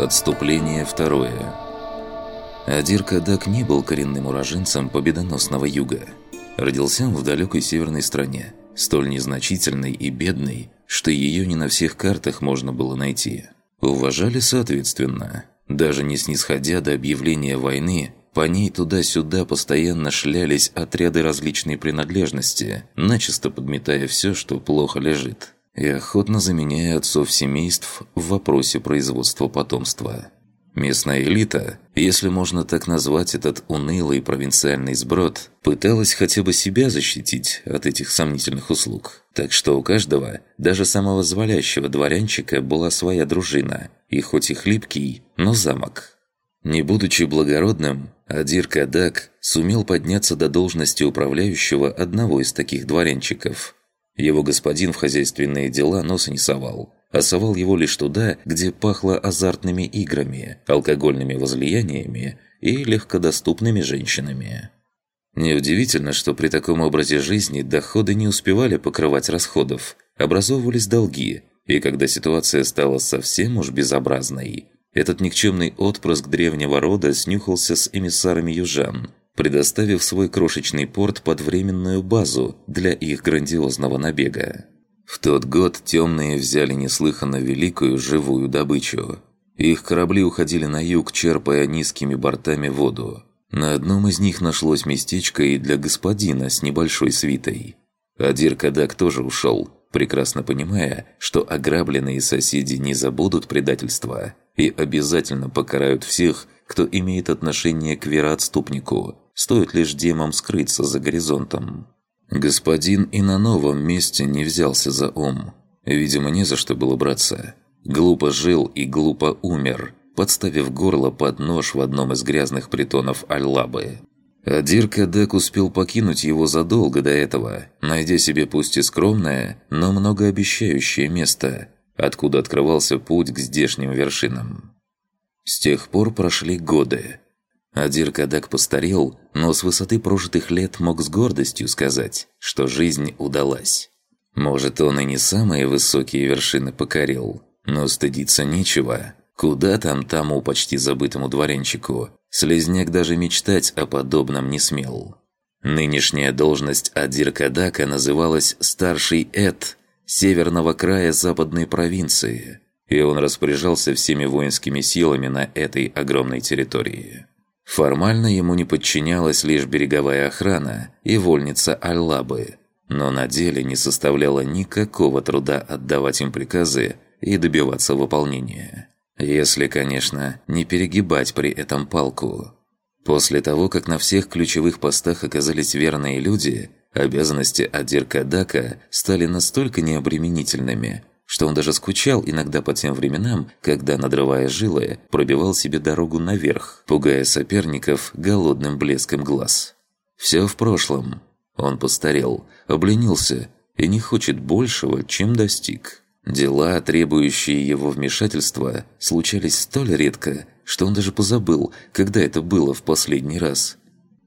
Отступление второе. Адир Кадак не был коренным уроженцем победоносного юга. Родился он в далекой северной стране, столь незначительной и бедной, что ее не на всех картах можно было найти. Уважали соответственно. Даже не снисходя до объявления войны, по ней туда-сюда постоянно шлялись отряды различной принадлежности, начисто подметая все, что плохо лежит и охотно заменяя отцов семейств в вопросе производства потомства. Местная элита, если можно так назвать этот унылый провинциальный сброд, пыталась хотя бы себя защитить от этих сомнительных услуг. Так что у каждого, даже самого звалящего дворянчика, была своя дружина, и хоть и хлипкий, но замок. Не будучи благородным, Адир Кадак сумел подняться до должности управляющего одного из таких дворянчиков – его господин в хозяйственные дела носа не совал, а его лишь туда, где пахло азартными играми, алкогольными возлияниями и легкодоступными женщинами. Неудивительно, что при таком образе жизни доходы не успевали покрывать расходов, образовывались долги, и когда ситуация стала совсем уж безобразной, этот никчемный отпрыск древнего рода снюхался с эмиссарами южан – предоставив свой крошечный порт под временную базу для их грандиозного набега. В тот год темные взяли неслыханно великую живую добычу. Их корабли уходили на юг, черпая низкими бортами воду. На одном из них нашлось местечко и для господина с небольшой свитой. Адир Кадак тоже ушел, прекрасно понимая, что ограбленные соседи не забудут предательства и обязательно покарают всех, кто имеет отношение к вероотступнику, стоит лишь демам скрыться за горизонтом. Господин и на новом месте не взялся за ум. Видимо, не за что было браться. Глупо жил и глупо умер, подставив горло под нож в одном из грязных притонов Аль-Лабы. Адир Кадек успел покинуть его задолго до этого, найдя себе пусть и скромное, но многообещающее место, откуда открывался путь к здешним вершинам. С тех пор прошли годы, Адир Кадак постарел, но с высоты прожитых лет мог с гордостью сказать, что жизнь удалась. Может, он и не самые высокие вершины покорил, но стыдиться нечего. Куда там тому почти забытому дворянчику? Слизняк даже мечтать о подобном не смел. Нынешняя должность Адир Кадака называлась «старший Эд» северного края западной провинции, и он распоряжался всеми воинскими силами на этой огромной территории. Формально ему не подчинялась лишь береговая охрана и вольница Аллабы, но на деле не составляло никакого труда отдавать им приказы и добиваться выполнения. Если, конечно, не перегибать при этом палку. После того, как на всех ключевых постах оказались верные люди, обязанности Адир Кадака стали настолько необременительными, что он даже скучал иногда по тем временам, когда, надрывая жилы, пробивал себе дорогу наверх, пугая соперников голодным блеском глаз. Все в прошлом. Он постарел, обленился и не хочет большего, чем достиг. Дела, требующие его вмешательства, случались столь редко, что он даже позабыл, когда это было в последний раз.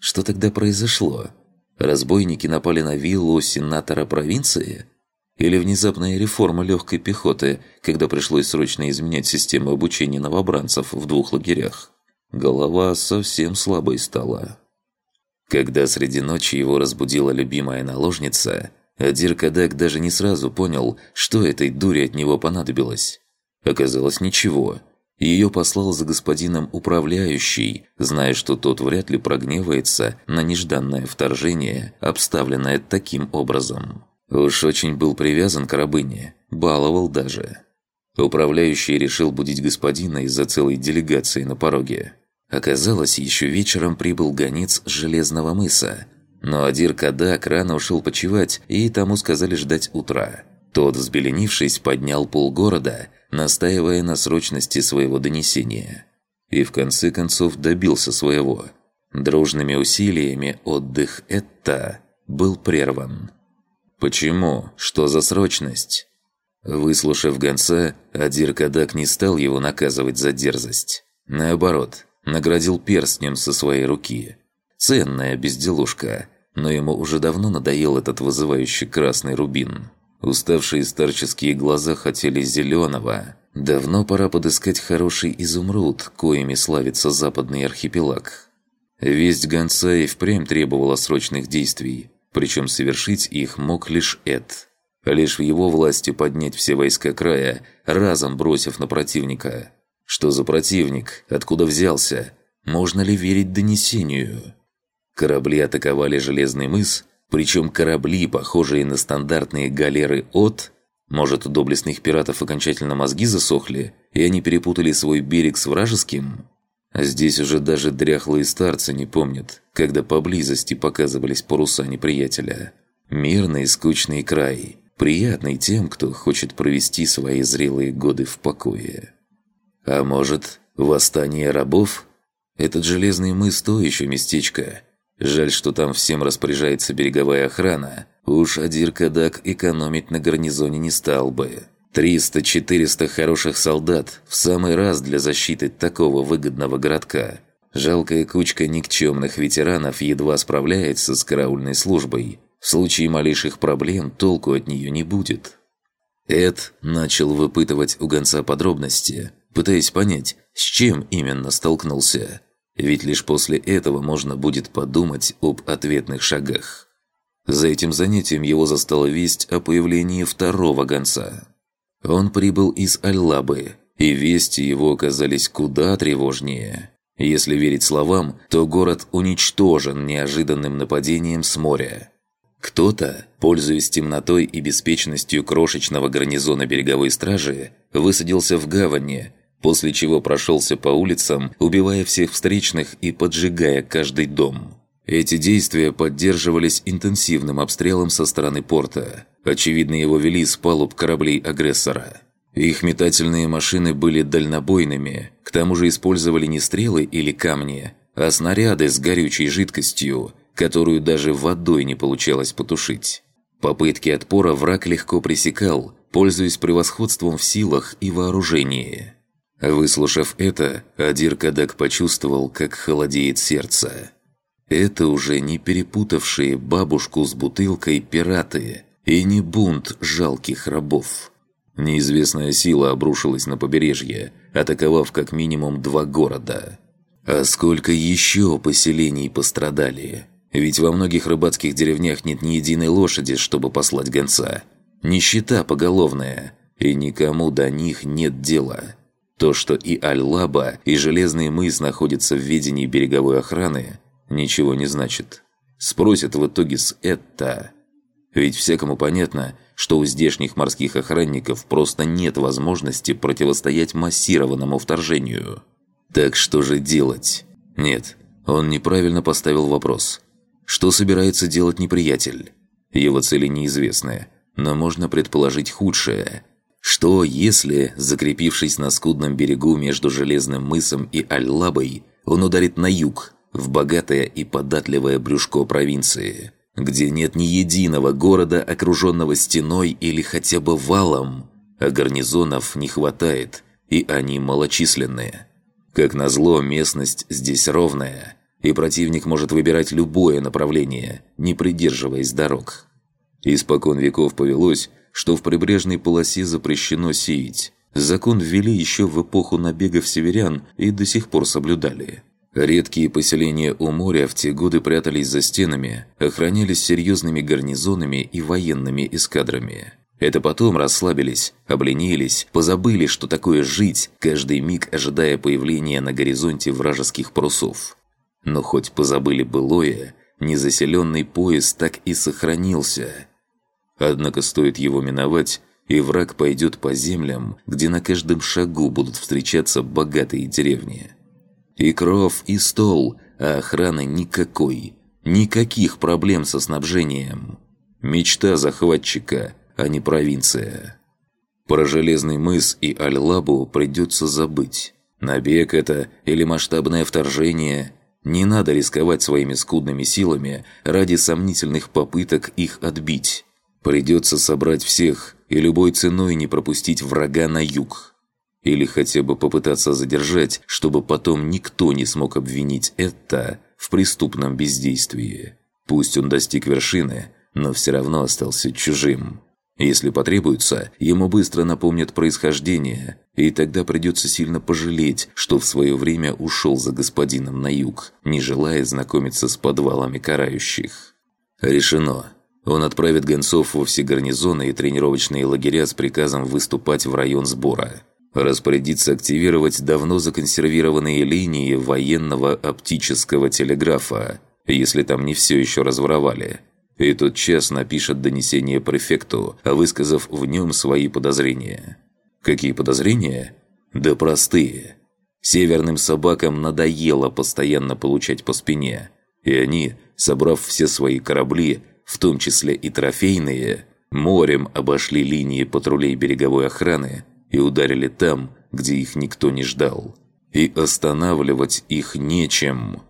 Что тогда произошло? Разбойники напали на виллу сенатора провинции – или внезапная реформа легкой пехоты, когда пришлось срочно изменять систему обучения новобранцев в двух лагерях. Голова совсем слабой стала. Когда среди ночи его разбудила любимая наложница, Адир Кадак даже не сразу понял, что этой дуре от него понадобилось. Оказалось, ничего. Ее послал за господином управляющий, зная, что тот вряд ли прогневается на нежданное вторжение, обставленное таким образом. Уж очень был привязан к рабыне, баловал даже. Управляющий решил будить господина из-за целой делегации на пороге. Оказалось, еще вечером прибыл гонец Железного мыса. Но Адир Кадак рано ушел почевать, и тому сказали ждать утра. Тот, взбеленившись, поднял полгорода, настаивая на срочности своего донесения. И в конце концов добился своего. Дружными усилиями отдых это был прерван. «Почему? Что за срочность?» Выслушав гонца, Адир Кадак не стал его наказывать за дерзость. Наоборот, наградил перстнем со своей руки. Ценная безделушка, но ему уже давно надоел этот вызывающий красный рубин. Уставшие старческие глаза хотели зеленого. Давно пора подыскать хороший изумруд, коими славится западный архипелаг. Весть гонца и впрямь требовала срочных действий, причем совершить их мог лишь Эд. Лишь в его власти поднять все войска края, разом бросив на противника. Что за противник? Откуда взялся? Можно ли верить донесению? Корабли атаковали Железный мыс, причем корабли, похожие на стандартные галеры от... Может, у доблестных пиратов окончательно мозги засохли, и они перепутали свой берег с вражеским? Здесь уже даже дряхлые старцы не помнят, когда поблизости показывались паруса неприятеля. Мирный скучный край, приятный тем, кто хочет провести свои зрелые годы в покое. А может, восстание рабов? Этот железный мыс то еще местечко. Жаль, что там всем распоряжается береговая охрана. Уж Адир Кадак экономить на гарнизоне не стал бы. 300-400 хороших солдат в самый раз для защиты такого выгодного городка. Жалкая кучка никчемных ветеранов едва справляется с караульной службой. В случае малейших проблем толку от нее не будет. Эд начал выпытывать у гонца подробности, пытаясь понять, с чем именно столкнулся. Ведь лишь после этого можно будет подумать об ответных шагах. За этим занятием его застала весть о появлении второго гонца. Он прибыл из Аль-Лабы, и вести его оказались куда тревожнее. Если верить словам, то город уничтожен неожиданным нападением с моря. Кто-то, пользуясь темнотой и беспечностью крошечного гарнизона береговой стражи, высадился в гавани, после чего прошелся по улицам, убивая всех встречных и поджигая каждый дом. Эти действия поддерживались интенсивным обстрелом со стороны порта. Очевидно, его вели с палуб кораблей агрессора. Их метательные машины были дальнобойными, к тому же использовали не стрелы или камни, а снаряды с горючей жидкостью, которую даже водой не получалось потушить. Попытки отпора враг легко пресекал, пользуясь превосходством в силах и вооружении. Выслушав это, Адир Кадак почувствовал, как холодеет сердце. Это уже не перепутавшие бабушку с бутылкой пираты – и не бунт жалких рабов. Неизвестная сила обрушилась на побережье, атаковав как минимум два города. А сколько еще поселений пострадали? Ведь во многих рыбацких деревнях нет ни единой лошади, чтобы послать гонца. Нищета поголовная, и никому до них нет дела. То, что и Аль-Лаба, и Железный мыс находятся в ведении береговой охраны, ничего не значит. Спросят в итоге с «это». Ведь всякому понятно, что у здешних морских охранников просто нет возможности противостоять массированному вторжению. Так что же делать? Нет, он неправильно поставил вопрос. Что собирается делать неприятель? Его цели неизвестны, но можно предположить худшее. Что, если, закрепившись на скудном берегу между Железным мысом и Аль-Лабой, он ударит на юг, в богатое и податливое брюшко провинции – где нет ни единого города, окруженного стеной или хотя бы валом, а гарнизонов не хватает, и они малочисленные. Как назло, местность здесь ровная, и противник может выбирать любое направление, не придерживаясь дорог. Испокон веков повелось, что в прибрежной полосе запрещено сеять. Закон ввели еще в эпоху набегов северян и до сих пор соблюдали – Редкие поселения у моря в те годы прятались за стенами, охранялись серьезными гарнизонами и военными эскадрами. Это потом расслабились, обленились, позабыли, что такое жить, каждый миг ожидая появления на горизонте вражеских парусов. Но хоть позабыли былое, незаселенный пояс так и сохранился. Однако стоит его миновать, и враг пойдет по землям, где на каждом шагу будут встречаться богатые деревни. И кров, и стол, а охраны никакой. Никаких проблем со снабжением. Мечта захватчика, а не провинция. Про Железный мыс и Аль-Лабу придется забыть. Набег это или масштабное вторжение. Не надо рисковать своими скудными силами ради сомнительных попыток их отбить. Придется собрать всех и любой ценой не пропустить врага на юг. Или хотя бы попытаться задержать, чтобы потом никто не смог обвинить это в преступном бездействии. Пусть он достиг вершины, но все равно остался чужим. Если потребуется, ему быстро напомнят происхождение, и тогда придется сильно пожалеть, что в свое время ушел за господином на юг, не желая знакомиться с подвалами карающих. Решено. Он отправит гонцов во все гарнизоны и тренировочные лагеря с приказом выступать в район сбора. Распорядиться активировать давно законсервированные линии военного оптического телеграфа, если там не все еще разворовали. И тот час напишет донесение префекту, высказав в нем свои подозрения. Какие подозрения? Да простые. Северным собакам надоело постоянно получать по спине, и они, собрав все свои корабли, в том числе и трофейные, морем обошли линии патрулей береговой охраны и ударили там, где их никто не ждал. И останавливать их нечем.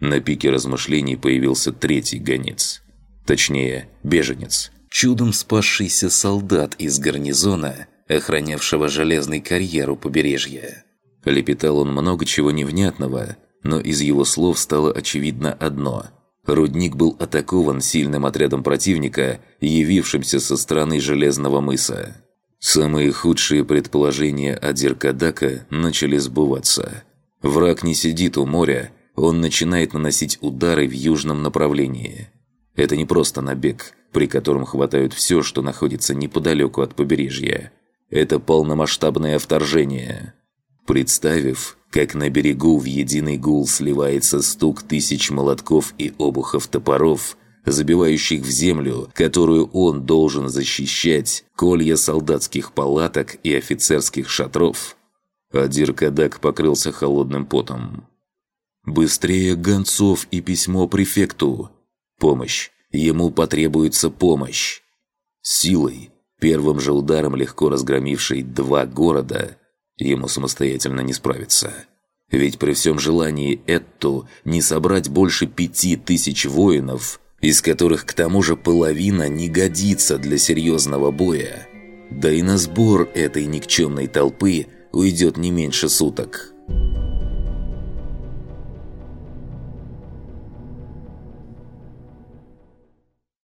На пике размышлений появился третий гонец. Точнее, беженец. Чудом спасшийся солдат из гарнизона, охранявшего железный карьер у побережья. Лепетал он много чего невнятного, но из его слов стало очевидно одно – Рудник был атакован сильным отрядом противника, явившимся со стороны Железного мыса. Самые худшие предположения о Диркадака начали сбываться. Враг не сидит у моря, он начинает наносить удары в южном направлении. Это не просто набег, при котором хватают все, что находится неподалеку от побережья. Это полномасштабное вторжение. Представив, как на берегу в единый гул сливается стук тысяч молотков и обухов топоров, забивающих в землю, которую он должен защищать, колья солдатских палаток и офицерских шатров. Адир Кадак покрылся холодным потом. «Быстрее гонцов и письмо префекту! Помощь! Ему потребуется помощь!» Силой, первым же ударом легко разгромившей два города – Ему самостоятельно не справиться. Ведь при всем желании Этту не собрать больше пяти тысяч воинов, из которых к тому же половина не годится для серьезного боя. Да и на сбор этой никчемной толпы уйдет не меньше суток.